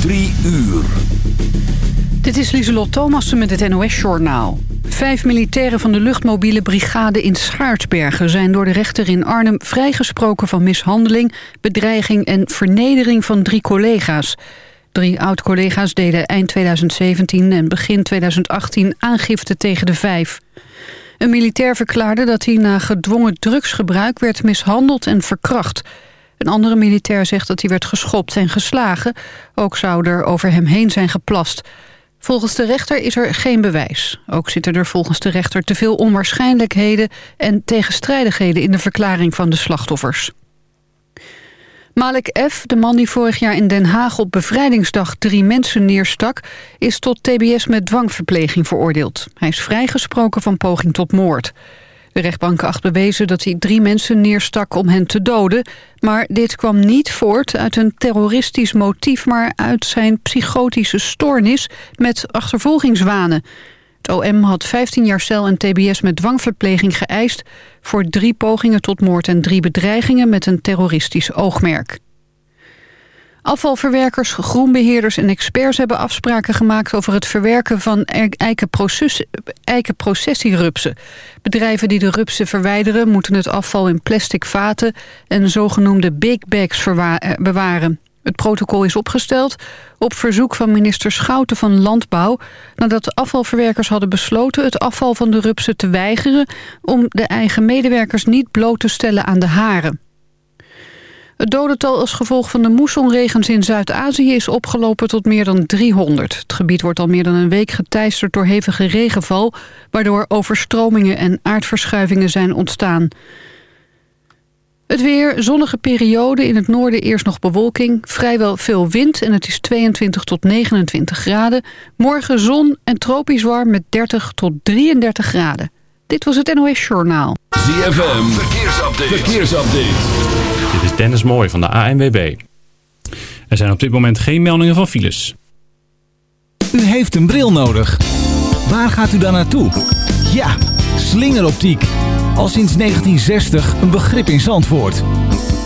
Drie uur. Dit is Lieselot Thomassen met het NOS-journaal. Vijf militairen van de luchtmobiele brigade in Schaarsbergen... zijn door de rechter in Arnhem vrijgesproken van mishandeling... bedreiging en vernedering van drie collega's. Drie oud-collega's deden eind 2017 en begin 2018 aangifte tegen de vijf. Een militair verklaarde dat hij na gedwongen drugsgebruik... werd mishandeld en verkracht... Een andere militair zegt dat hij werd geschopt en geslagen. Ook zou er over hem heen zijn geplast. Volgens de rechter is er geen bewijs. Ook zitten er volgens de rechter te veel onwaarschijnlijkheden... en tegenstrijdigheden in de verklaring van de slachtoffers. Malik F., de man die vorig jaar in Den Haag op bevrijdingsdag drie mensen neerstak... is tot tbs met dwangverpleging veroordeeld. Hij is vrijgesproken van poging tot moord. De rechtbank acht bewezen dat hij drie mensen neerstak om hen te doden. Maar dit kwam niet voort uit een terroristisch motief... maar uit zijn psychotische stoornis met achtervolgingswanen. Het OM had 15 jaar cel en tbs met dwangverpleging geëist... voor drie pogingen tot moord en drie bedreigingen met een terroristisch oogmerk. Afvalverwerkers, groenbeheerders en experts hebben afspraken gemaakt over het verwerken van eikenprocessierupsen. Bedrijven die de rupsen verwijderen moeten het afval in plastic vaten en zogenoemde big bags eh, bewaren. Het protocol is opgesteld op verzoek van minister Schouten van Landbouw... nadat de afvalverwerkers hadden besloten het afval van de rupsen te weigeren... om de eigen medewerkers niet bloot te stellen aan de haren. Het dodental als gevolg van de moessonregens in Zuid-Azië is opgelopen tot meer dan 300. Het gebied wordt al meer dan een week geteisterd door hevige regenval... waardoor overstromingen en aardverschuivingen zijn ontstaan. Het weer, zonnige periode, in het noorden eerst nog bewolking... vrijwel veel wind en het is 22 tot 29 graden. Morgen zon en tropisch warm met 30 tot 33 graden. Dit was het NOS Journaal. ZFM, verkeersupdate. verkeersupdate. Dit is Dennis Mooij van de ANWB. Er zijn op dit moment geen meldingen van files. U heeft een bril nodig. Waar gaat u dan naartoe? Ja, slingeroptiek. Al sinds 1960 een begrip in Zandvoort.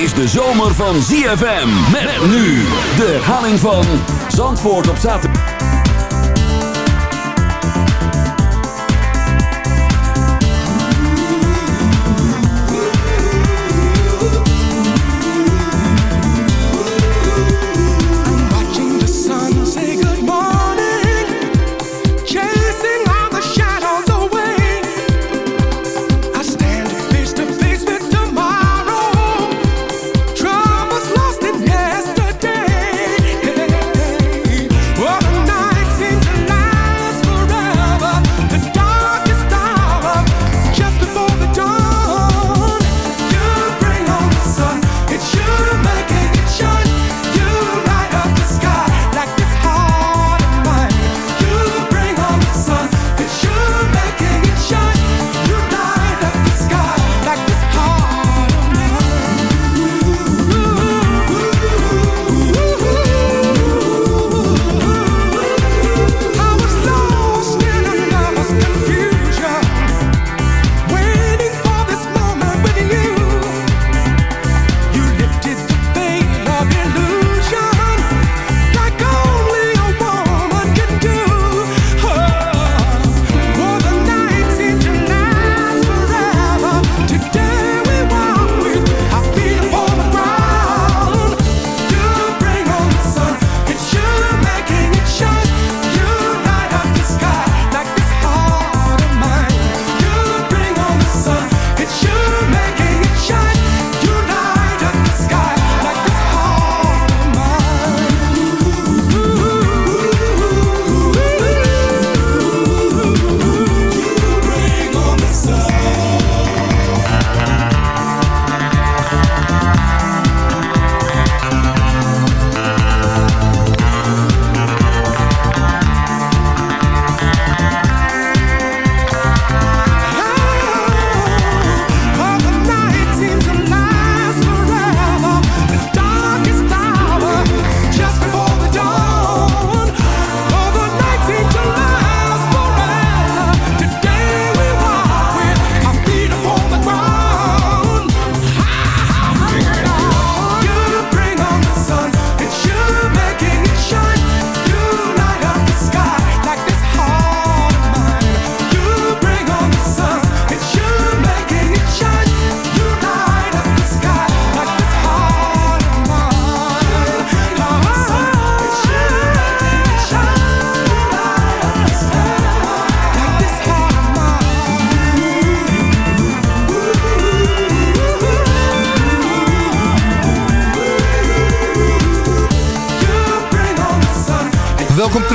Is de zomer van ZFM. Met nu de herhaling van Zandvoort op zaterdag.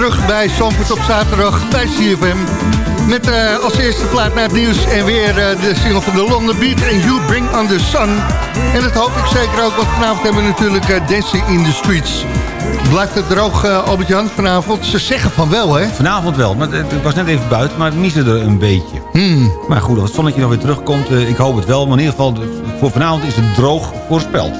Terug bij Zandvoort op zaterdag bij CFM. Met uh, als eerste plaat naar het nieuws en weer uh, de single van de London Beat en You Bring on the Sun. En dat hoop ik zeker ook, want vanavond hebben we natuurlijk uh, Dancing in the Streets. Blijft het droog, Albert-Jan, vanavond? Ze zeggen van wel, hè? Vanavond wel, maar het was net even buiten, maar het mieste er een beetje. Hmm. Maar goed, als het zonnetje nog weer terugkomt, ik hoop het wel. Maar in ieder geval, voor vanavond is het droog voorspeld.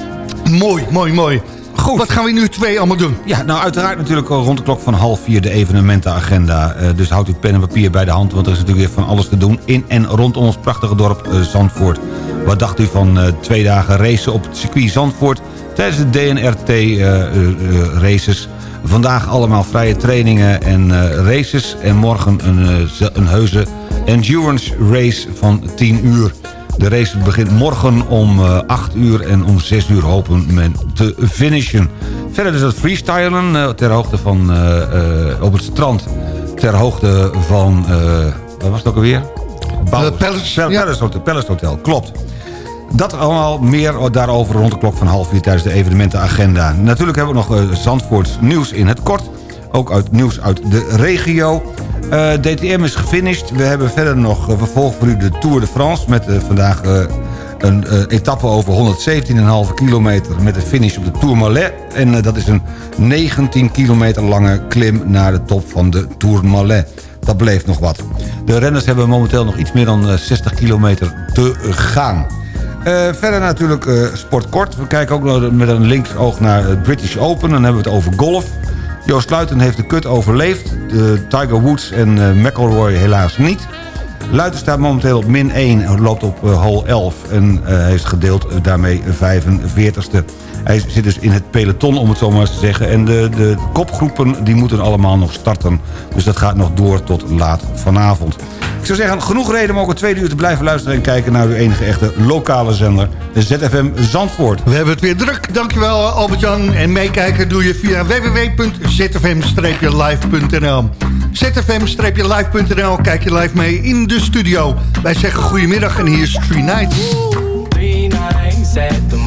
Mooi, mooi, mooi. Goed. Wat gaan we nu twee allemaal doen? Ja, nou uiteraard natuurlijk rond de klok van half vier de evenementenagenda. Uh, dus houd uw pen en papier bij de hand, want er is natuurlijk weer van alles te doen... in en rondom ons prachtige dorp uh, Zandvoort. Wat dacht u van uh, twee dagen racen op het circuit Zandvoort... tijdens de DNRT-races... Vandaag allemaal vrije trainingen en races. En morgen een, een heuse endurance race van 10 uur. De race begint morgen om 8 eh, uur en om 6 uur hopen men te finishen. Verder is het freestylen eh, ter hoogte van, uh, op het strand. Ter hoogte van, wat was het ook alweer? Palace, Palace, ja. Palace, Hotel, Palace Hotel, klopt. Dat allemaal meer daarover rond de klok van half vier tijdens de evenementenagenda. Natuurlijk hebben we nog Zandvoorts nieuws in het kort. Ook uit nieuws uit de regio. Eh, DTM is gefinished. We hebben verder nog uh, voor u de Tour de France... met uh, vandaag een etappe over 117,5 kilometer... met de finish op de Tourmalet. En dat is een 19 kilometer lange klim naar de top van de Tourmalet. Dat bleef nog wat. De renners hebben momenteel nog iets meer dan 60 kilometer te gaan. verder natuurlijk sportkort. We kijken ook met een linksoog naar het British Open. Dan hebben we het over golf. Joost Luiten heeft de kut overleefd. De Tiger Woods en uh, McElroy helaas niet. Luiten staat momenteel op min 1, loopt op uh, hole 11 en hij is gedeeld daarmee 45ste. Hij zit dus in het peloton, om het zo maar eens te zeggen. En de, de kopgroepen die moeten allemaal nog starten. Dus dat gaat nog door tot laat vanavond. Ik zou zeggen, genoeg reden om ook een tweede uur te blijven luisteren... en kijken naar uw enige echte lokale zender, de ZFM Zandvoort. We hebben het weer druk. Dankjewel Albert-Jan. En meekijken doe je via www.zfm-live.nl zfm-live.nl Kijk je live mee in de studio. Wij zeggen goedemiddag en hier is Three Nights. Three nights at the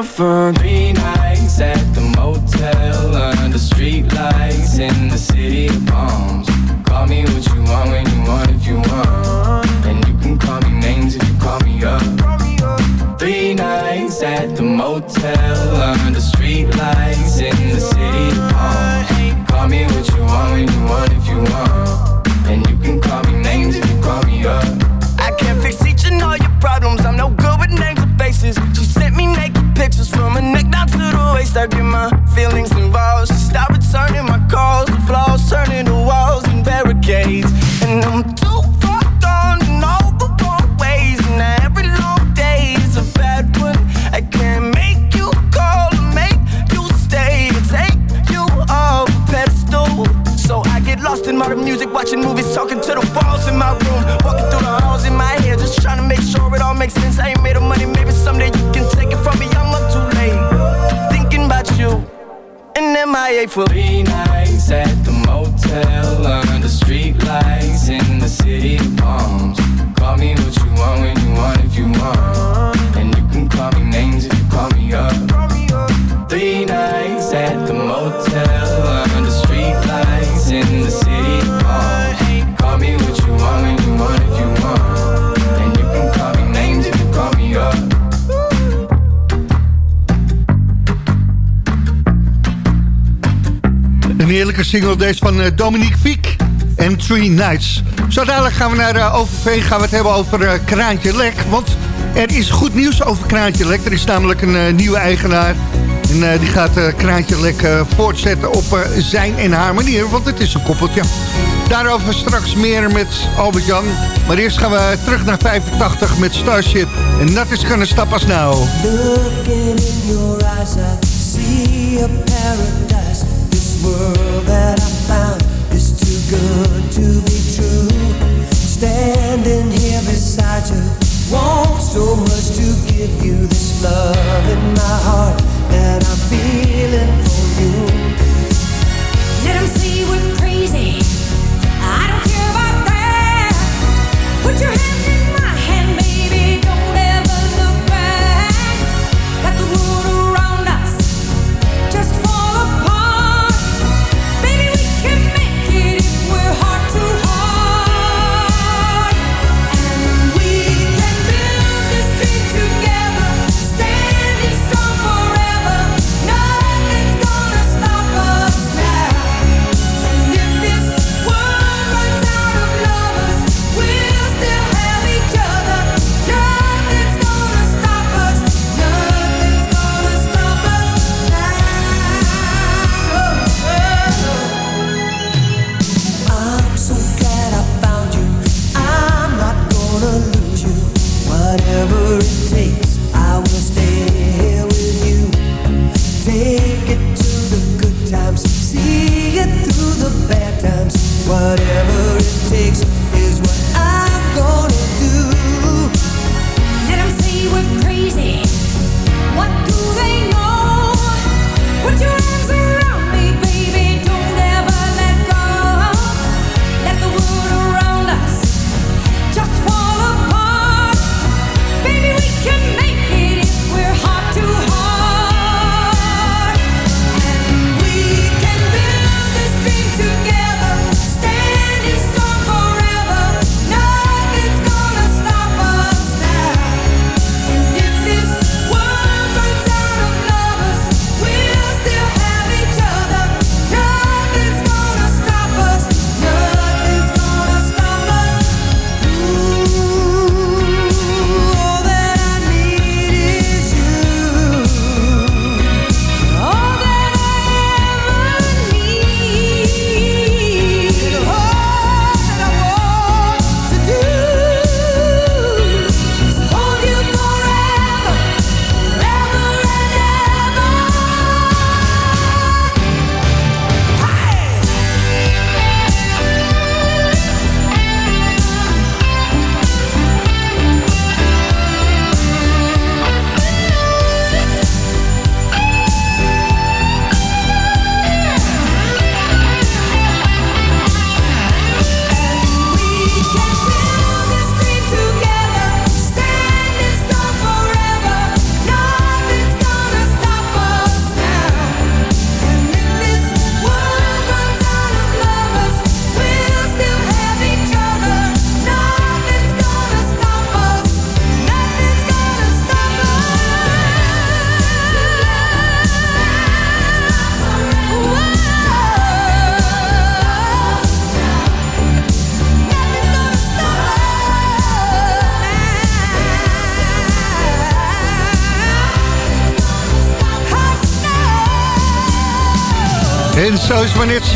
up for three nights at the motel under street lights in the city of palms. Call me what you want when you want if you want. And you can call me names if you call me up. Three nights at the motel under street lights in the city of palms. Call me what you want when you want. The waist. I get my feelings involved. She stopped returning my calls. The flaws turning to walls and barricades. And I'm too far gone in all the wrong ways. And every long day is a bad one. I can't make you call or make you stay. To take you off a pedestal. So I get lost in modern music, watching movies, talking to the walls in my room. Walking through the halls in my head, just trying to make sure it all makes sense. I ain't made of money, MIA for three nights at the motel under the street lights in the city of palms. Call me what you want when you want if you want, heerlijke single deze van eh, Dominique Fiek en Three Nights. Zo dadelijk gaan we naar uh, Overveen, gaan we het hebben over uh, Kraantje Lek. Want er is goed nieuws over Kraantje Lek. Er is namelijk een nieuwe eigenaar. En die gaat Kraantje Lek voortzetten op zijn en haar manier. Want het is een koppeltje. Daarover straks meer met Albert-Jan. Maar eerst gaan we terug naar 85 met Starship. En dat is gonna stap als nou. In your eyes, paradise. So much to give you this love in my heart that I'm feeling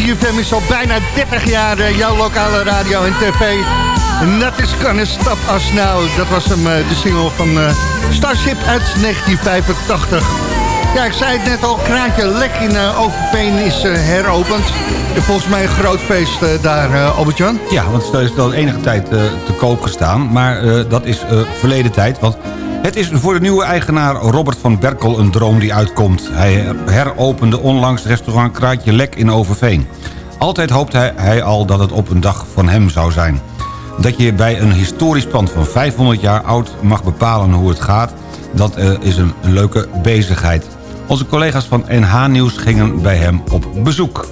CFM is al bijna 30 jaar uh, jouw lokale radio en tv. Is Kan Stap As Nou. Dat was hem, uh, de single van uh, Starship uit 1985. Ja, ik zei het net al, Kraantje Lek in Overveen is heropend. En volgens mij een groot feest daar, Albert-Jan. Ja, want het is al enige tijd te koop gestaan. Maar dat is verleden tijd, want het is voor de nieuwe eigenaar Robert van Berkel een droom die uitkomt. Hij heropende onlangs restaurant Kraatje Lek in Overveen. Altijd hoopte hij, al dat het op een dag van hem zou zijn. Dat je bij een historisch pand van 500 jaar oud mag bepalen hoe het gaat... dat uh, is een leuke bezigheid. Onze collega's van NH Nieuws gingen bij hem op bezoek.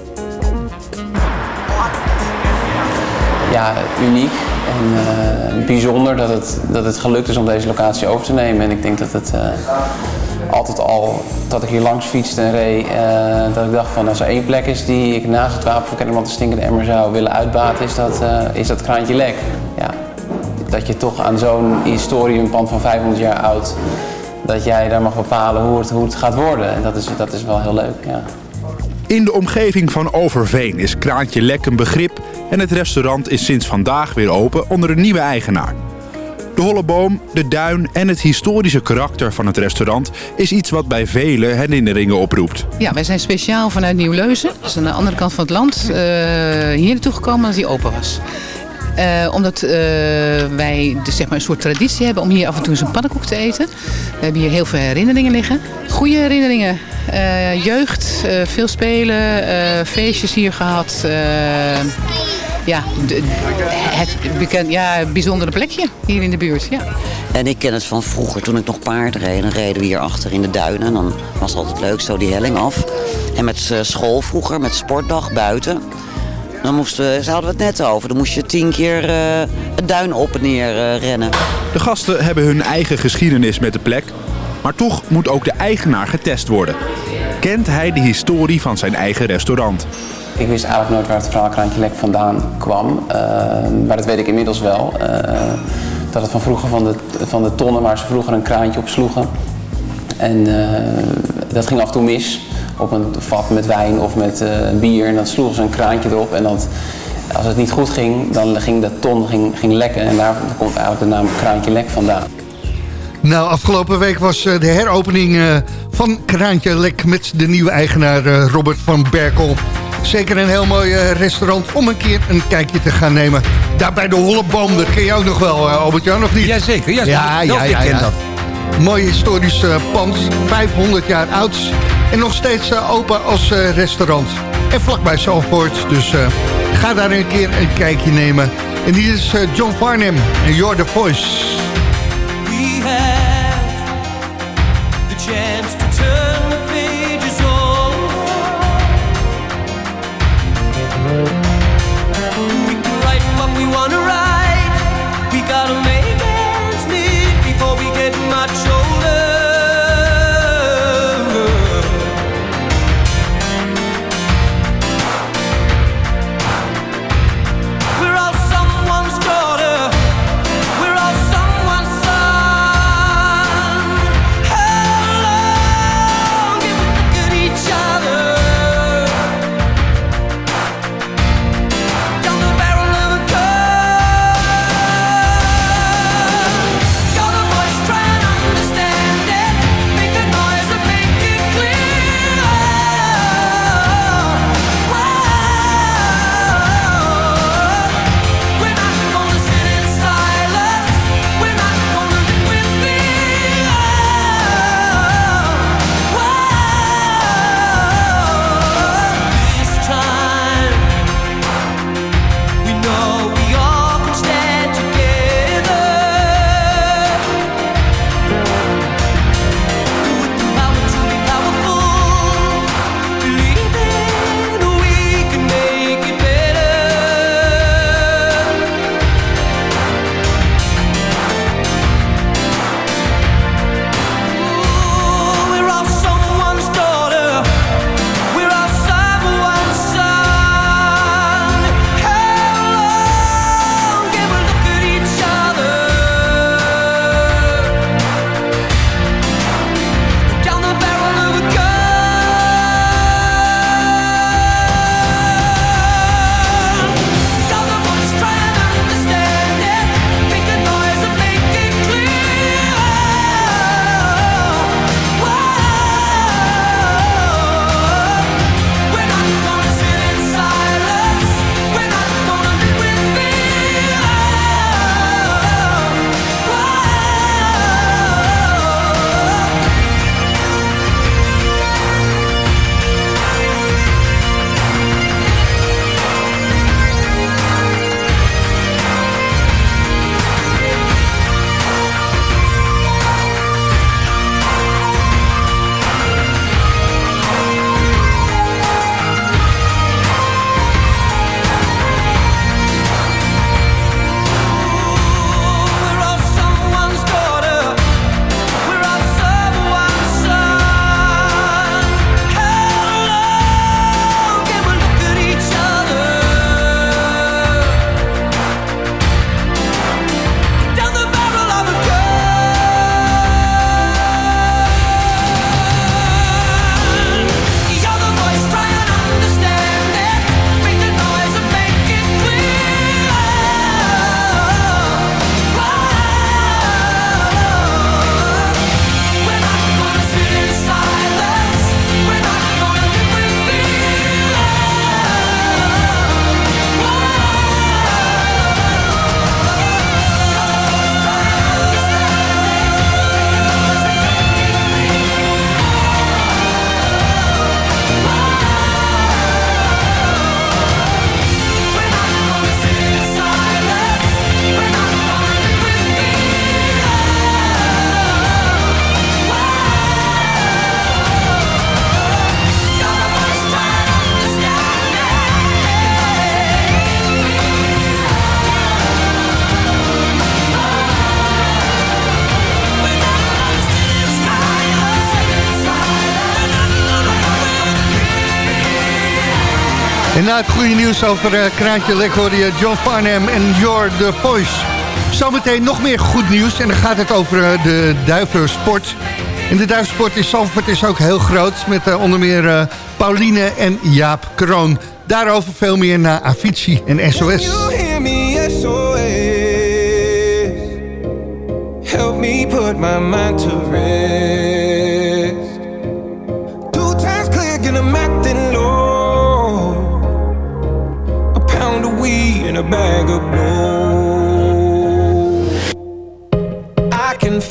Ja, uniek en uh, bijzonder dat het, dat het gelukt is om deze locatie over te nemen. En ik denk dat het uh, altijd al, dat ik hier langs fietste en reed, eh, dat ik dacht van als er één plek is die ik naast het wapen van Kennemerland de stinkende emmer zou willen uitbaten, is dat, eh, is dat kraantje lek. Ja, dat je toch aan zo'n historieumpand van 500 jaar oud, dat jij daar mag bepalen hoe het, hoe het gaat worden. En dat is, dat is wel heel leuk, ja. In de omgeving van Overveen is Kraantje Lek een begrip en het restaurant is sinds vandaag weer open onder een nieuwe eigenaar. De holle boom, de duin en het historische karakter van het restaurant is iets wat bij velen herinneringen oproept. Ja, wij zijn speciaal vanuit Nieuw-Leuzen, dus aan de andere kant van het land, eh, hier naartoe gekomen als die open was. Eh, omdat eh, wij dus zeg maar een soort traditie hebben om hier af en toe eens een pannenkoek te eten. We hebben hier heel veel herinneringen liggen. Goede herinneringen. Jeugd, veel spelen, feestjes hier gehad. Ja, de- het bekend, ja, bijzondere plekje hier in de buurt. Ja. En ik ken het van vroeger, toen ik nog paard reed. Dan reden we hier achter in de duinen. En dan was het altijd leuk, zo die helling af. En met eh, school vroeger, met sportdag buiten. Dan moesten we, ze hadden we het net over, dan moest je tien keer eh, het duin op en neer eh, rennen. De gasten hebben hun eigen geschiedenis met de plek, maar toch moet ook de eigenaar getest worden. Kent hij de historie van zijn eigen restaurant? Ik wist eigenlijk nooit waar het verhaal Kraantje Lek vandaan kwam. eh, maar dat weet ik inmiddels wel. eh, dat het van vroeger van de, van de tonnen waar ze vroeger een kraantje op sloegen. En eh, dat ging af en toe mis. Op een vat met wijn of met eh, bier. En dan sloegen ze een kraantje erop. En dat, als het niet goed ging, dan ging de ton ging, ging lekken. En daar komt eigenlijk de naam Kraantje Lek vandaan. Nou, afgelopen week was eh, de heropening van Kraantje Lek... met de nieuwe eigenaar Robert van Berkel. Zeker een heel mooi eh, restaurant om een keer een kijkje te gaan nemen. Daar bij de Holleboom, dat ken je ook nog wel, eh, Albert-Jan, of niet? Jazeker, ja, ja, ja, ik ja, ken ja. dat. Mooi historisch eh, pand, 500 jaar oud. En nog steeds open als restaurant. En vlakbij Zalvoort, dus ga daar een keer een kijkje nemen. En hier is John Farnham en You're the Voice. Na goede nieuws over uh, Kraantje Lek John Farnham en Your The Voice. Zometeen nog meer goed nieuws en dan gaat het over uh, de duivensport. En de duivensport in Zandvoort is ook heel groot... met uh, onder meer Pauline en Jaap Kroon. Daarover veel meer naar Avicii en SOS. Help me put my mind to rest.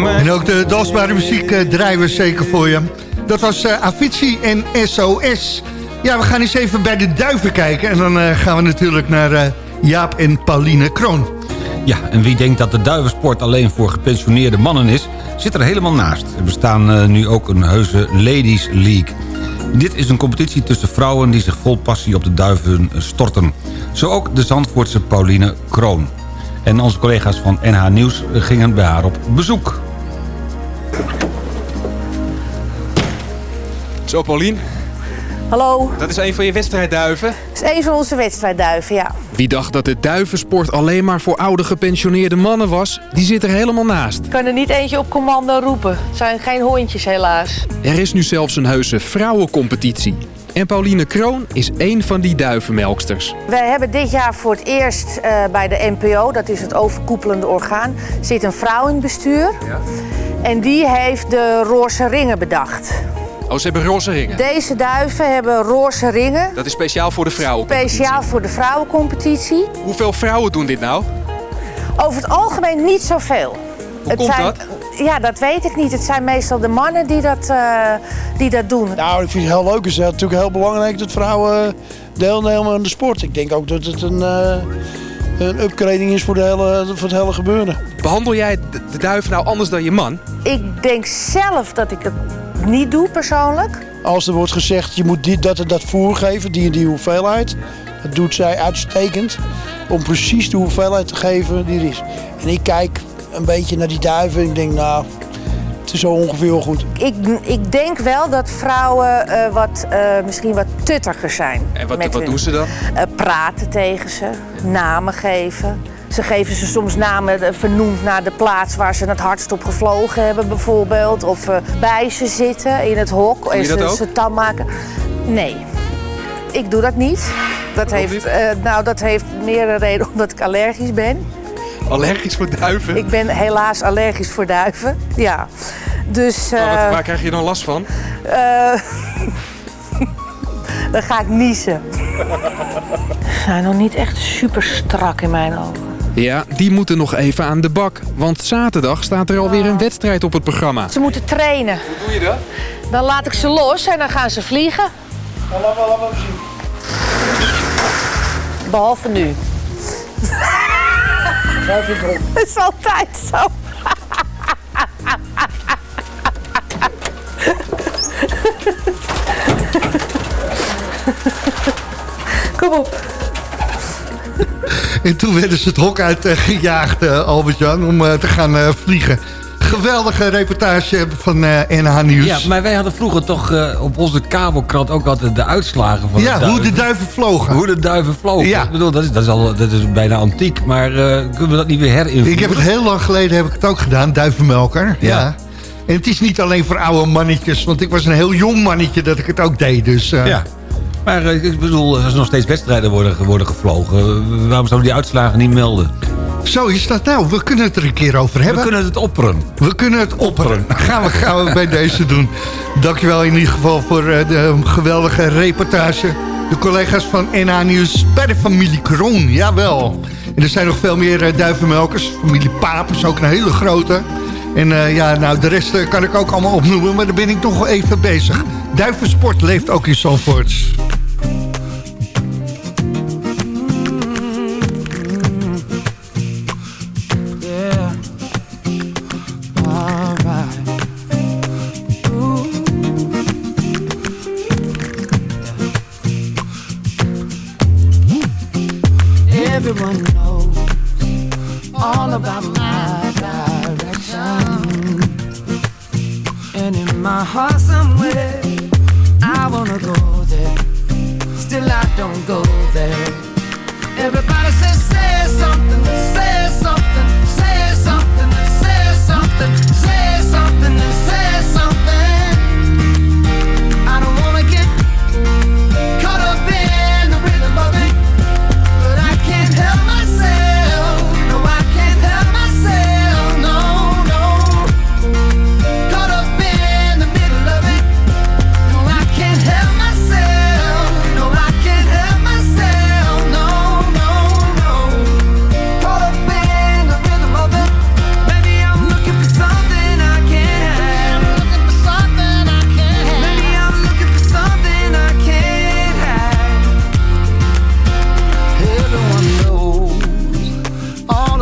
En ook de dansbare muziek uh, draaien we zeker voor je. Dat was uh, Avicii en SOS. Ja, we gaan eens even bij de duiven kijken. En dan uh, gaan we natuurlijk naar Jaap en Pauline Kroon. Ja, en wie denkt dat de duivensport alleen voor gepensioneerde mannen is... zit er helemaal naast. Er bestaan nu ook een heuse Ladies League. Dit is een competitie tussen vrouwen die zich vol passie op de duiven storten. Zo ook de Zandvoortse Pauline Kroon. En onze collega's van NH Nieuws gingen bij haar op bezoek. Zo, Paulien. Hallo. Dat is een van je wedstrijdduiven. Dat is een van onze wedstrijdduiven, ja. Wie dacht dat de duivensport alleen maar voor oude gepensioneerde mannen was, die zit er helemaal naast. Ik kan er niet eentje op commando roepen. Het zijn geen hondjes, helaas. Er is nu zelfs een heuse vrouwencompetitie. En Pauline Kroon is één van die duivenmelksters. We hebben dit jaar voor het eerst uh, bij de NPO, dat is het overkoepelende orgaan, zit een vrouw in het bestuur. Ja. En die heeft de roze ringen bedacht. Oh, ze hebben roze ringen? Deze duiven hebben roze ringen. Dat is speciaal voor de vrouwencompetitie? Speciaal voor de vrouwencompetitie. Hoeveel vrouwen doen dit nou? Over het algemeen niet zoveel. Hoe het komt zijn, dat? Ja, dat weet ik niet. Het zijn meestal de mannen die dat, uh, die dat doen. Nou, ik vind het heel leuk. Het is natuurlijk heel belangrijk dat vrouwen deelnemen aan de sport. Ik denk ook dat het een, uh, een upgrading is voor, de hele, voor het hele gebeuren. Behandel jij de duiven nou anders dan je man? Ik denk zelf dat ik het niet doe persoonlijk. Als er wordt gezegd, je moet dit, dat en dat voer geven, die en die hoeveelheid. Dat doet zij uitstekend om precies de hoeveelheid te geven die er is. En ik kijk een beetje naar die duiven en ik denk, nou, het is zo ongeveer wel goed. Ik, ik denk wel dat vrouwen uh, wat, uh, misschien wat tuttiger zijn. En wat, wat hun, doen ze dan? Uh, praten tegen ze, namen geven. Ze geven ze soms namen vernoemd naar de plaats waar ze het hardst op gevlogen hebben bijvoorbeeld. Of uh, bij ze zitten in het hok en ze, ook? ze tam maken. Nee, ik doe dat niet. Dat heeft? Uh, nou, dat heeft meer een reden omdat ik allergisch ben. Allergisch voor duiven? Ik ben helaas allergisch voor duiven, ja. Dus... eh, Waar, waar krijg je dan last van? eh, dan ga ik niezen. Ze zijn nog niet echt super strak in mijn ogen. Ja, die moeten nog even aan de bak. Want zaterdag staat er alweer een wedstrijd op het programma. Ze moeten trainen. Hoe doe je dat? Dan laat ik ze los en dan gaan ze vliegen. Behalve nu. Dat is altijd zo. Kom op. En toen werden ze het hok uit eh, eh, Albert-Jan, om eh, te gaan vliegen. Geweldige reportage van NH Nieuws. Ja, maar wij hadden vroeger toch op onze kabelkrant ook altijd de uitslagen van Ja, de hoe de duiven vlogen. Hoe de duiven vlogen. Ja. Ik bedoel, dat is, dat is, al, dat is bijna antiek, maar kunnen we dat niet weer herinvoeren? Ik heb het heel lang geleden heb ik het ook gedaan, duivenmelker. Ja. Ja. En het is niet alleen voor oude mannetjes, want ik was een heel jong mannetje dat ik het ook deed. Dus, Ja. Maar eh, ik bedoel, als er nog steeds wedstrijden worden, worden gevlogen... waarom zouden die uitslagen niet melden? Zo is dat nou. We kunnen het er een keer over hebben. We kunnen het opperen. We kunnen het opperen. Gaan we, gaan we bij deze doen. Dankjewel in ieder geval voor eh, de geweldige reportage. De collega's van NH Nieuws bij de familie Kroon. Jawel. En er zijn nog veel meer eh, duivenmelkers. Familie Paap is ook een hele grote. En ja, nou, de rest kan ik ook allemaal opnoemen. Maar daar ben ik wel even bezig. Duivensport leeft ook in Zandvoort.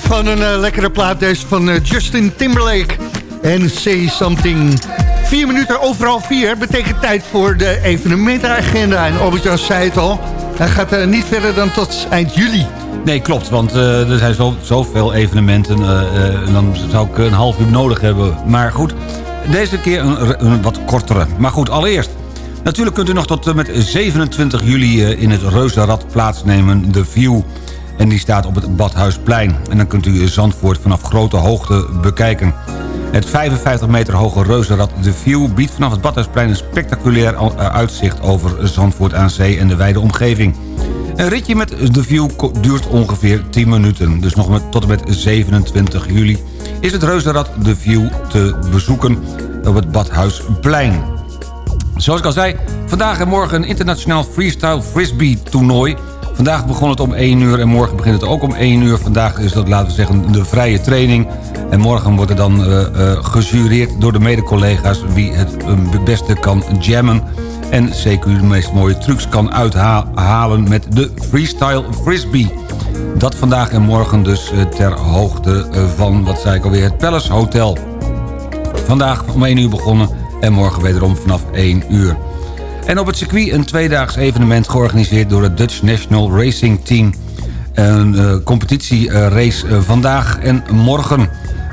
blijft van een uh, lekkere plaat deze van uh, Justin Timberlake. En Say Something. Vier minuten overal vier betekent tijd voor de evenementenagenda. En Albert-Jan zei het al, hij gaat uh, niet verder dan tot eind juli. Nee, klopt, want er zijn zo, zoveel evenementen. dan zou ik een half uur nodig hebben. Maar goed, deze keer een, een wat kortere. Maar goed, allereerst... Natuurlijk kunt u nog tot met 27 juli in het Reuzenrad plaatsnemen. De View en die staat op het Badhuisplein. En dan kunt u Zandvoort vanaf grote hoogte bekijken. Het 55 meter hoge reuzenrad De View biedt vanaf het Badhuisplein... een spectaculair eh, uitzicht over Zandvoort aan zee en de wijde omgeving. Een ritje met de View duurt ongeveer 10 minuten. Dus nog tot en met 27 juli is het reuzenrad De View te bezoeken op het Badhuisplein. Zoals ik al zei, vandaag en morgen een internationaal freestyle frisbee toernooi Vandaag begon het om 1 uur en morgen begint het ook om 1 uur. Vandaag is dat, laten we zeggen, de vrije training. En morgen wordt er dan uh, gejureerd door de mede-collega's... wie het het beste kan jammen. En zeker de meest mooie trucs kan uithalen met de freestyle frisbee. Dat vandaag en morgen dus ter hoogte van, wat zei ik alweer, het Palace Hotel. Vandaag om 1 uur begonnen en morgen wederom vanaf 1 uur. En op het circuit een tweedaags evenement georganiseerd door het Dutch National Racing Team. Een uh, competitierace uh, vandaag en morgen.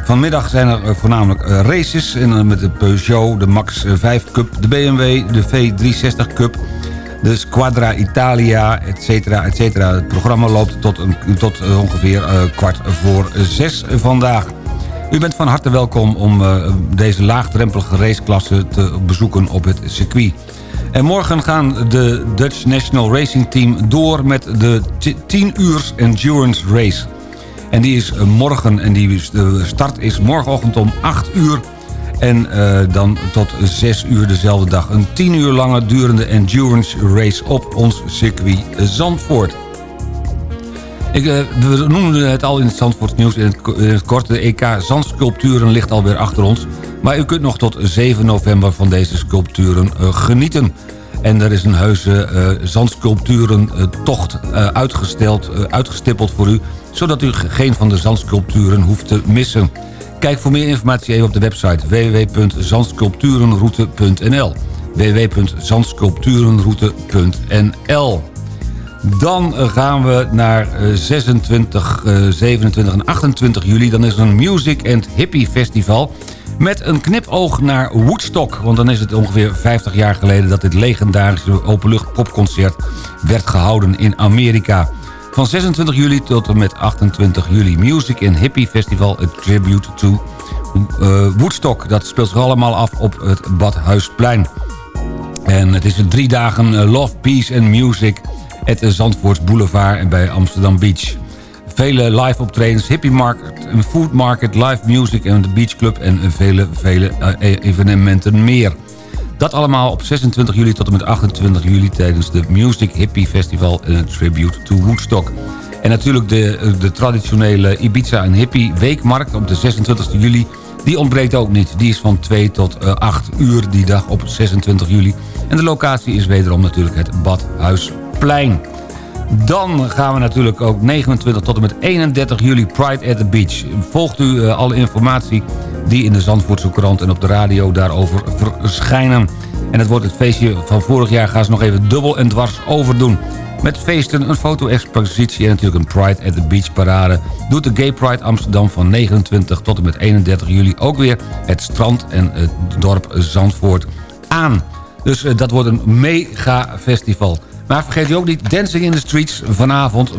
Vanmiddag zijn er voornamelijk races en, met de Peugeot, de Max 5 Cup, de BMW, de V360 Cup, de Squadra Italia, etc. etc. Het programma loopt tot, een, tot ongeveer kwart voor zes vandaag. U bent van harte welkom om deze laagdrempelige raceklasse te bezoeken op het circuit. En morgen gaan de Dutch National Racing Team door met de 10 uur endurance race. En die is morgen en die de start is morgenochtend om 8 uur. En uh, dan tot 6 uur dezelfde dag. Een 10 uur lange durende endurance race op ons circuit Zandvoort. Ik, uh, we noemden het al in het Zandvoort nieuws in het, in het kort. De EK Zandsculpturen ligt alweer achter ons. Maar u kunt nog tot 7 november van deze sculpturen uh, genieten. En er is een heuse uh, zandsculpturentocht uh, uitgesteld, uitgestippeld voor u... zodat u geen van de zandsculpturen hoeft te missen. Kijk voor meer informatie even op de website www.zandsculpturenroute.nl www.zandsculpturenroute.nl dan gaan we naar 26, 27 en 28 juli. Dan is er een Music and Hippie Festival met een knipoog naar Woodstock. Want dan is het ongeveer 50 jaar geleden... dat dit legendarische openlucht popconcert werd gehouden in Amerika. Van 26 juli tot en met 28 juli. Music in Hippie Festival, a tribute to uh, Woodstock. Dat speelt zich allemaal af op het Badhuisplein. En het is een drie dagen uh, Love, Peace and Music... at Zandvoorts Boulevard en bij Amsterdam Beach. Vele live optredens, hippie market, een food market, live music en de beach club en vele, vele uh, evenementen meer. Dat allemaal op 26 juli tot en met 28 juli tijdens de Music Hippie Festival en Tribute to Woodstock. En natuurlijk de, de traditionele Ibiza en Hippie Weekmarkt op de 26 juli. Die ontbreekt ook niet. Die is van 2 tot uh, 8 uur die dag op 26 juli. En de locatie is wederom natuurlijk het Badhuisplein. Dan gaan we natuurlijk ook 29 tot en met 31 juli Pride at the Beach. Volgt u uh, alle informatie die in de Zandvoortse krant en op de radio daarover verschijnen. En het wordt het feestje van vorig jaar. Gaan ze nog even dubbel en dwars overdoen. Met feesten, een foto-expositie en natuurlijk een Pride at the Beach parade... doet de Gay Pride Amsterdam van 29 tot en met 31 juli... ook weer het strand en het dorp Zandvoort aan. Dus uh, dat wordt een mega festival. Maar vergeet u ook niet, Dancing in the Streets vanavond...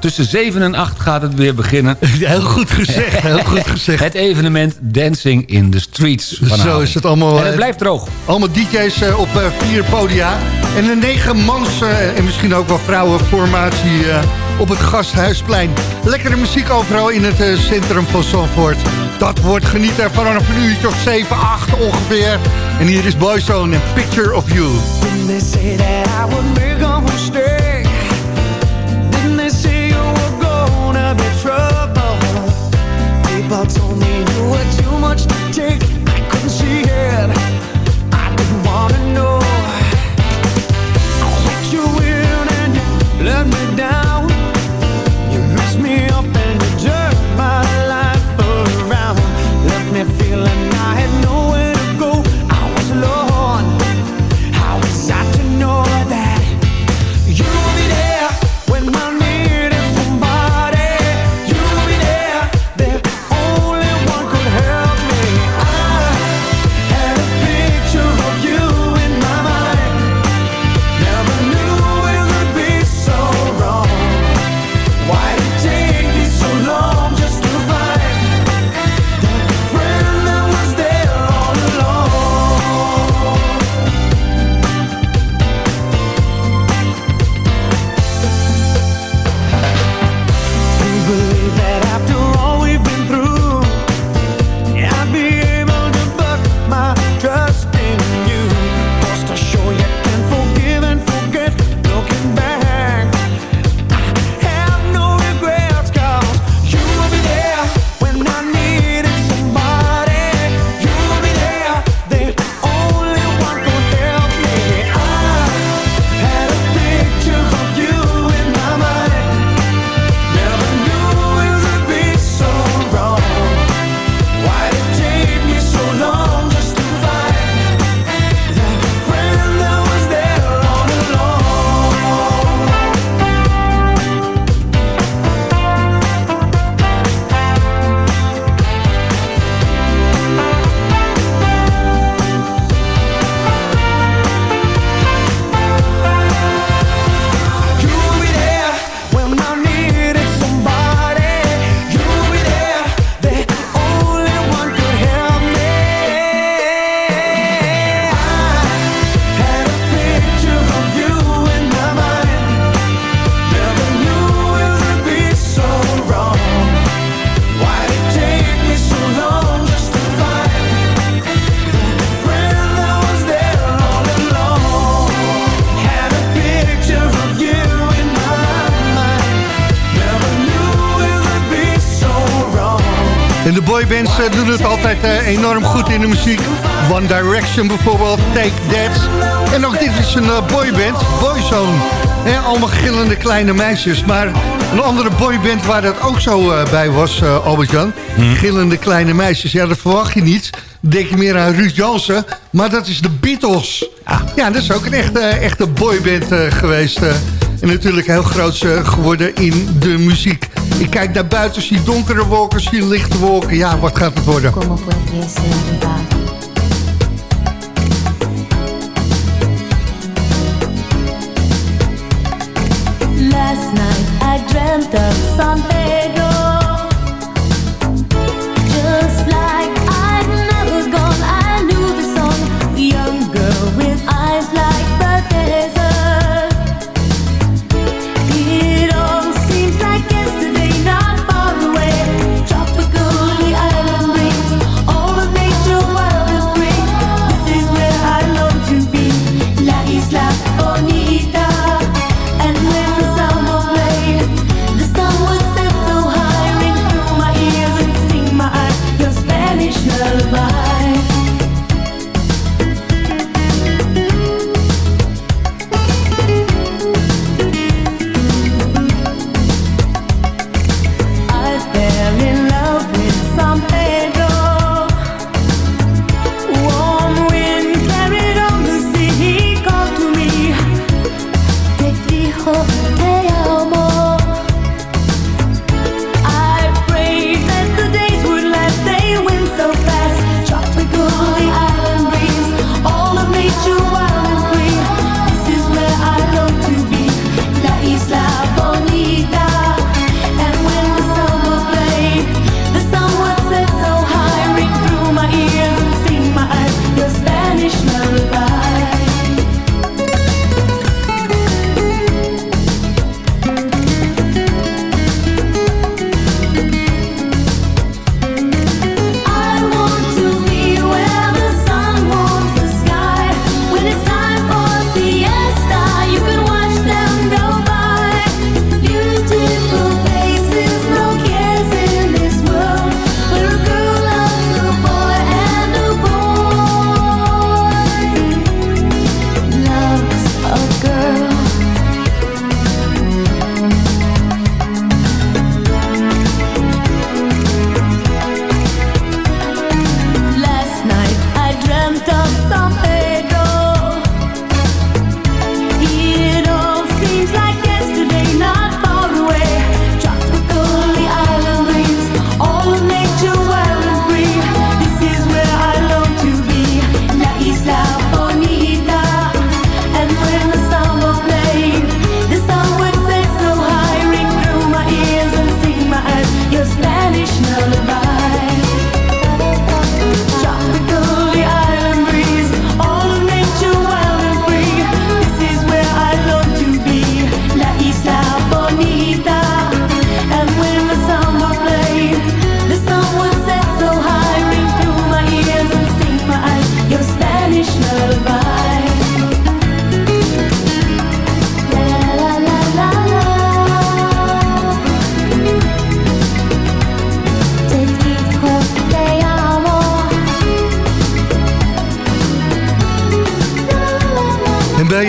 Tussen 7 en 8 gaat het weer beginnen. Heel goed gezegd, heel goed gezegd. Het evenement Dancing in the Streets vanavond. Zo is het allemaal. En het blijft droog. Allemaal DJ's eh, op uh, vier podia. En een negen mans en misschien ook wel vrouwenformatie op het Gasthuisplein. Lekkere muziek overal in het centrum van Zandvoort. Dat wordt genieten vanaf een uurtje of 7, 8 ongeveer. En hier is Boyzone en Picture of You. about boybands eh, doen het altijd eh, enorm goed in de muziek. One Direction bijvoorbeeld, Take That. En ook dit is een eh, boyband, Boyzone. Hè, allemaal gillende kleine meisjes. Maar een andere boyband waar dat ook zo bij was, Albert-Jan. Gillende kleine meisjes, ja dat verwacht je niet. Denk je meer aan Ruud Jansen. Maar dat is de Beatles. Ja, dat is ook een echte, echte boyband geweest. en natuurlijk heel groot geworden in de muziek. Ik kijk naar buiten, zie donkere wolken, zie lichte wolken. Ja, wat gaat het worden? Last night I dreamt of San Pedro.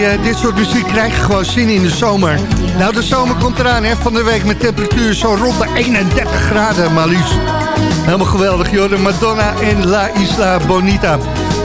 Eh, dit soort muziek krijg je gewoon zin in de zomer. Nou, de zomer komt eraan, hè. Van de week met temperatuur zo rond de 31 graden, maar liefst. Helemaal geweldig, joh. De Madonna en La Isla Bonita.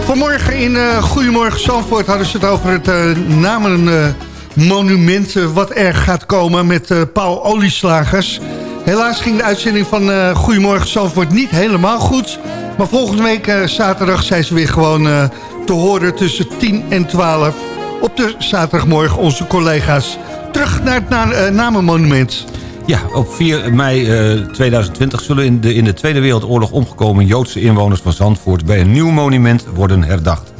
Vanmorgen in eh Goedemorgen Zandvoort hadden ze het over het eh namenmonument... wat er gaat komen met Paul Olieslagers. Helaas ging de uitzending van Goedemorgen Zandvoort niet helemaal goed. Maar volgende week zaterdag zijn ze weer gewoon te horen tussen 10 en 12 op de zaterdagmorgen onze collega's. Terug naar het eh, namenmonument. Ja, op 4 mei eh, 2020 zullen in de, in de Tweede Wereldoorlog omgekomen Joodse inwoners van Zandvoort bij een nieuw monument worden herdacht.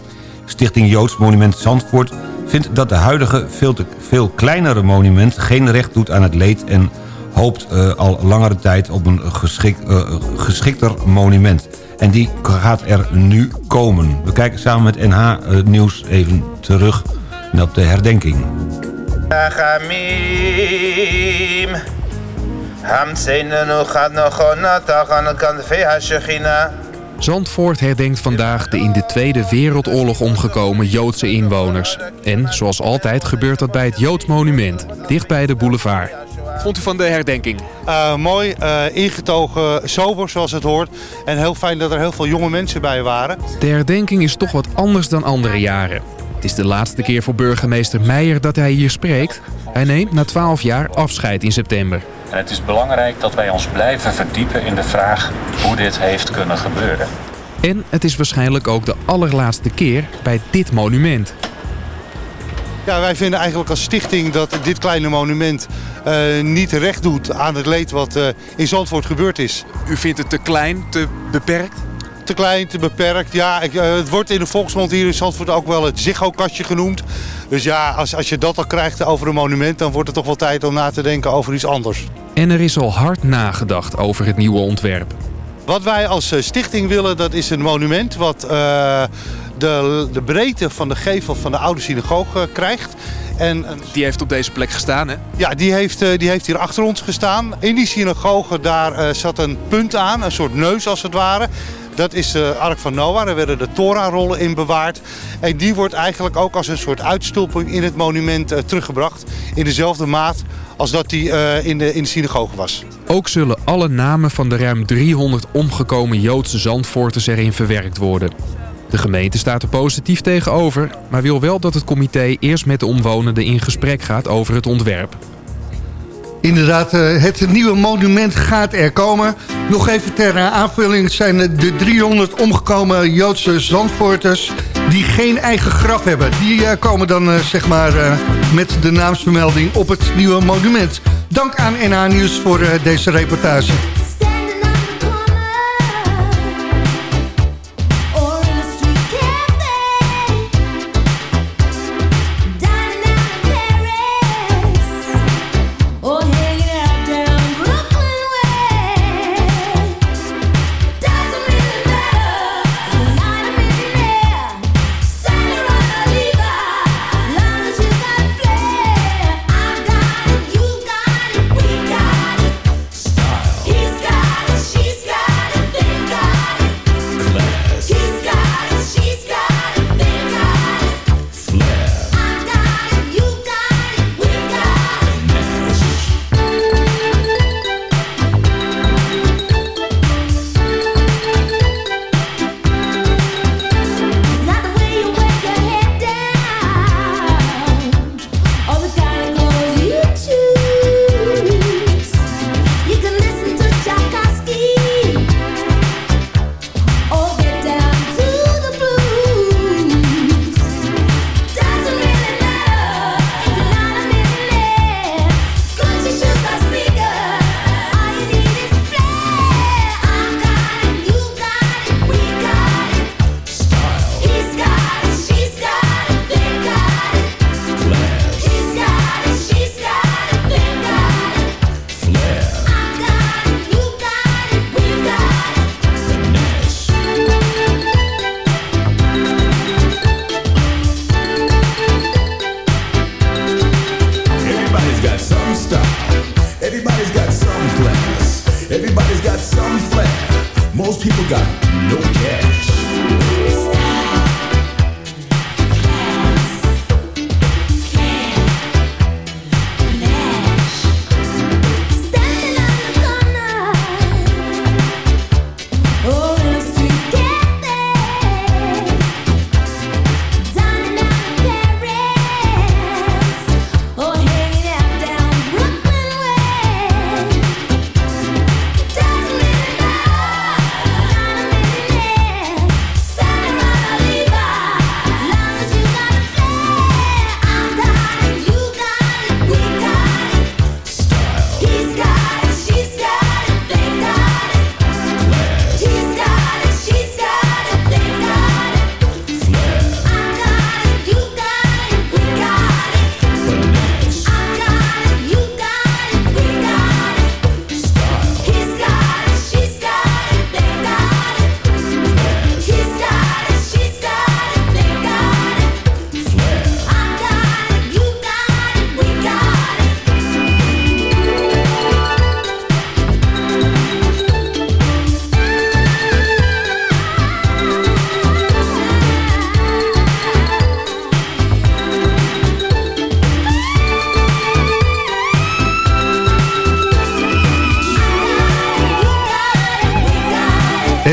Stichting Joods Monument Zandvoort vindt dat de huidige veel, te, veel kleinere monument geen recht doet aan het leed en hoopt eh, al langere tijd op een geschik, eh, geschikter monument. En die gaat er nu komen. We kijken samen met NH eh, Nieuws even terug op de herdenking. Zandvoort herdenkt vandaag de in de Tweede Wereldoorlog omgekomen Joodse inwoners. En zoals altijd gebeurt dat bij het Joods Monument, dicht bij de boulevard. Wat vond u van de herdenking? Uh, mooi, uh, ingetogen, sober zoals het hoort. En heel fijn dat er heel veel jonge mensen bij waren. De herdenking is toch wat anders dan andere jaren. Het is de laatste keer voor burgemeester Meijer dat hij hier spreekt. Hij neemt na 12 jaar afscheid in september. En het is belangrijk dat wij ons blijven verdiepen in de vraag hoe dit heeft kunnen gebeuren. En het is waarschijnlijk ook de allerlaatste keer bij dit monument. Ja, wij vinden eigenlijk als stichting dat dit kleine monument uh, niet recht doet aan het leed wat uh, in Zandvoort gebeurd is. U vindt het te klein, te beperkt? Te klein, te beperkt. Ja, ik, uh, het wordt in de volksmond hier in Zandvoort ook wel het Ziggo-kastje genoemd. Dus ja, als, als je dat al krijgt over een monument... dan wordt het toch wel tijd om na te denken over iets anders. En er is al hard nagedacht over het nieuwe ontwerp. Wat wij als stichting willen, dat is een monument... wat uh, de, de breedte van de gevel van de oude synagoge krijgt. En, die heeft op deze plek gestaan, hè? Ja, die heeft, die heeft hier achter ons gestaan. In die synagoge daar uh, zat een punt aan, een soort neus als het ware. Dat is de Ark van Noah. Daar werden de Torah-rollen in bewaard. En die wordt eigenlijk ook als een soort uitstulping in het monument uh, teruggebracht. In dezelfde maat als dat die uh, in, de, in de synagoge was. Ook zullen alle namen van de ruim 300 omgekomen Joodse Zandvoorters erin verwerkt worden. De gemeente staat er positief tegenover, maar wil wel dat het comité eerst met de omwonenden in gesprek gaat over het ontwerp. Inderdaad, het nieuwe monument gaat er komen. Nog even ter aanvulling zijn de 300 omgekomen Joodse Zandvoorters... die geen eigen graf hebben. Die komen dan zeg maar met de naamsvermelding op het nieuwe monument. Dank aan NH Nieuws voor deze reportage.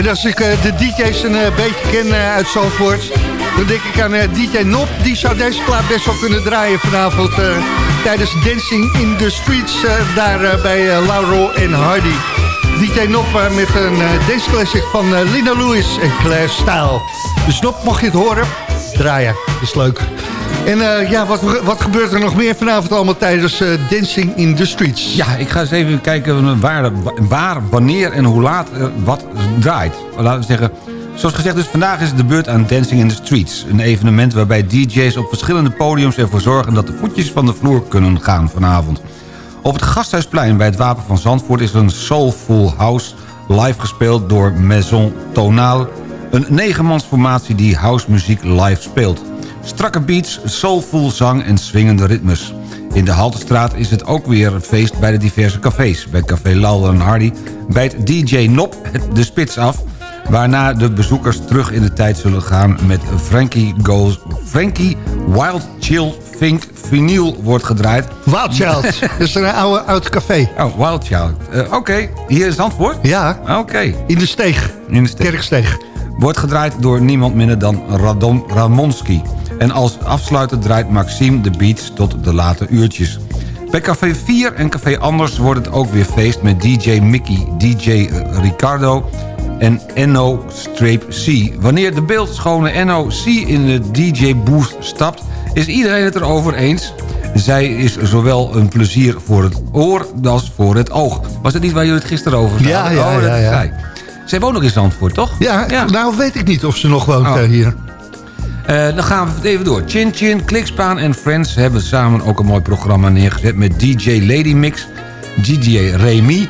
Als ik eh, de DJ's een eh, beetje ken eh, uit Zandvoort... dan denk ik aan DJ Nop. Die zou deze plaat best wel kunnen draaien vanavond... tijdens Dancing in the Streets daar bij Laurel en Hardy. DJ Nop met een dance classic van Lina Lewis en Claire Style. Dus Nop, mocht je het horen, draaien. is leuk. En eh, ja, wat, wat gebeurt er nog meer vanavond allemaal tijdens eh, Dancing in the Streets? Ja, ik ga eens even kijken waar, waar wanneer en hoe laat eh, wat draait. Laten we zeggen, zoals gezegd, dus vandaag is het de beurt aan Dancing in the Streets. Een evenement waarbij DJ's op verschillende podiums ervoor zorgen... dat de voetjes van de vloer kunnen gaan vanavond. Op het Gasthuisplein bij het Wapen van Zandvoort is een Soulful House... live gespeeld door Maison Tonal. Een negenmansformatie die housemuziek live speelt. Strakke beats, soulful zang en swingende ritmes. In de Haltestraat is het ook weer een feest bij de diverse cafés. Bij Café Lauder en Hardy bijt DJ Nop het de spits af... waarna de bezoekers terug in de tijd zullen gaan met Frankie Goes... Frankie Wild Chill Fink Vinyl wordt gedraaid. Wild Child, dat is een oude, oud café. Oh, Wild Child. Eh, Oké, hier is Zandvoort? Ja. Oké. In de steeg. In de steeg. Kerksteeg. Wordt gedraaid door niemand minder dan Radon Ramonski. En als afsluiter draait Maxime de beats tot de late uurtjes. Bij Café 4 en Café Anders wordt het ook weer feest met DJ Mickey, DJ Ricardo en NO-C. Wanneer de beeldschone NO-C in de DJ-booth stapt, is iedereen het erover eens. Zij is zowel een plezier voor het oor als voor het oog. Was het niet waar jullie het gisteren over hadden? Ja, ja, oh, dat ja, ja. zij. Woont ook in Zandvoort, toch? Ja, nou weet ik niet of ze nog woont Oh. eh, hier. Eh, dan gaan we even door. Chin Chin, Klikspaan en Friends hebben samen ook een mooi programma neergezet... met DJ Lady Mix, DJ Remy,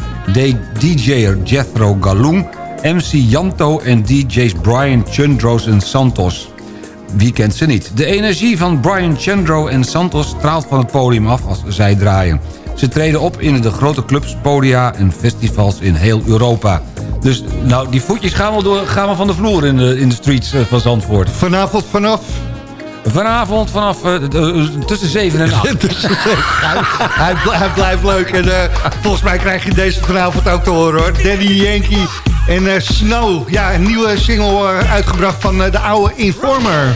DJ Jethro Galoom... MC Janto en DJ's Brian Chundros en Santos. Wie kent ze niet? De energie van Brian Chandro en Santos straalt van het podium af als zij draaien. Ze treden op in de grote clubs, podia en festivals in heel Europa. Dus nou, die voetjes gaan wel, door, gaan wel van de vloer in de, in de streets eh, van Zandvoort. Vanavond vanaf? Vanavond vanaf eh, tussen 7 en 8. hij, hij, bl- hij blijft leuk. En eh, volgens mij krijg je deze vanavond ook te horen hoor. Danny Yankee en eh, Snow. Ja, een nieuwe single uitgebracht van de oude Informer.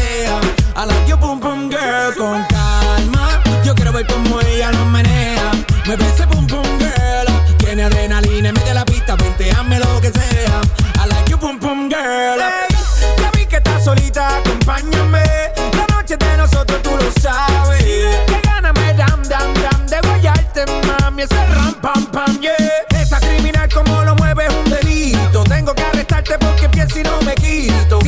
Con calma, yo quiero ver cómo ella lo menea. Mueve ese boom boom girl. Tiene adrenalina en medio de la pista, venteame lo que sea. I like your boom boom girl. Hey, ya vi que estás solita, acompáñame. La noche de nosotros tú lo sabes. Que gana me dam dam dam de guayarte, mami. Ese ram pam pam, yeah. Esa criminal como lo mueve es un delito. Tengo que arrestarte porque pienso y no me quito.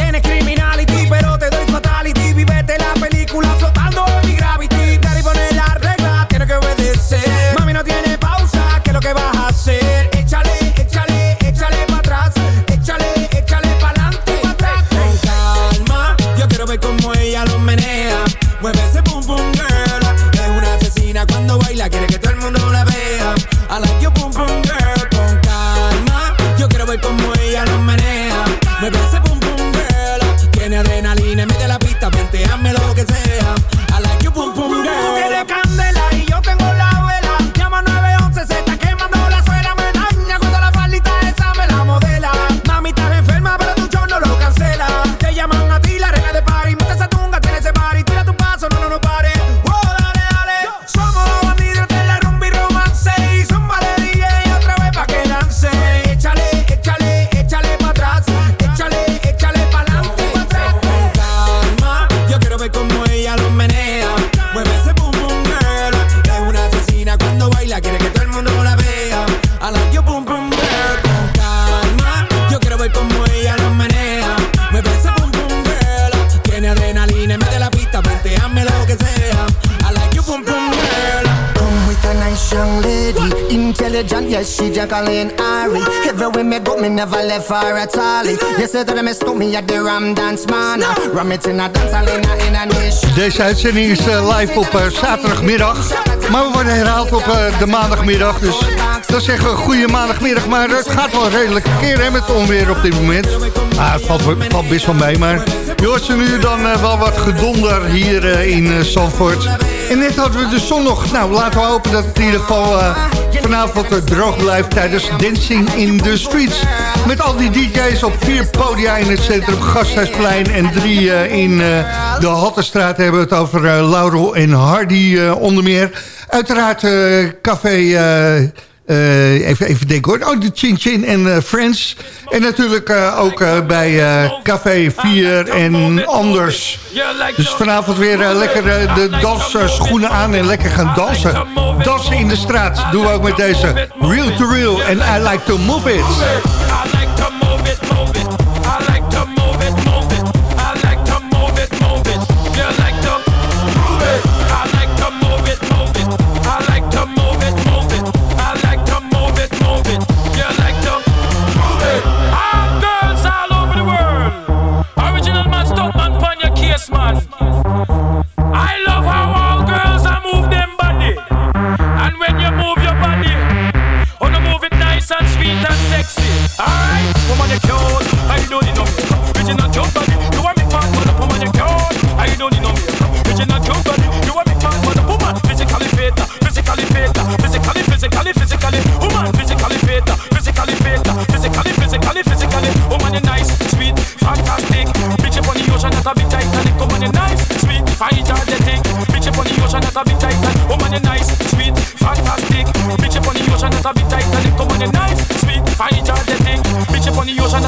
Me never left say that me at the Ram Dance Man. Dance in. Deze uitzending is eh, live op eh, zaterdagmiddag. Maar we worden herhaald op eh, de maandagmiddag. Dus dan zeggen we goede maandagmiddag. Maar het gaat wel redelijk verkeer hè, met onweer op dit moment. Ah, het valt, valt best wel mee. Maar je hoort ze nu dan wel wat gedonder hier in uh. En net hadden we de zon nog. Nou, laten we hopen dat het in ieder geval vanavond uh, droog blijft tijdens Dancing in the Streets. Met al die DJ's op vier podia in het centrum Gasthuisplein en drie uh, in de Hattestraat hebben we het over Laurel en Hardy onder meer. Uiteraard café... Uh, even, even denken hoor. Oh, de Chin Chin en uh, Friends. En natuurlijk uh, ook bij Café 4 en Anders. Dus vanavond weer lekker de dansschoenen aan en lekker gaan dansen. Dansen in de straat. Doen we ook met deze Real to Real. En I like to move it.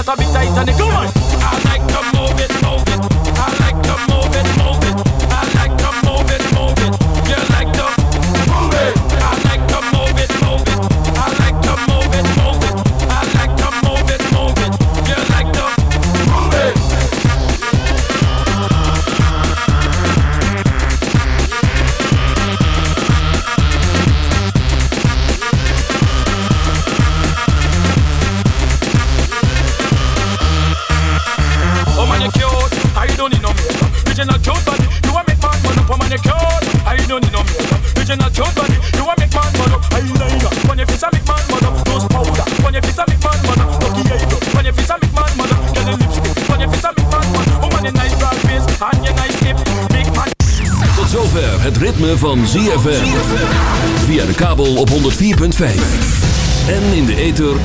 Up on the ocean, that's a big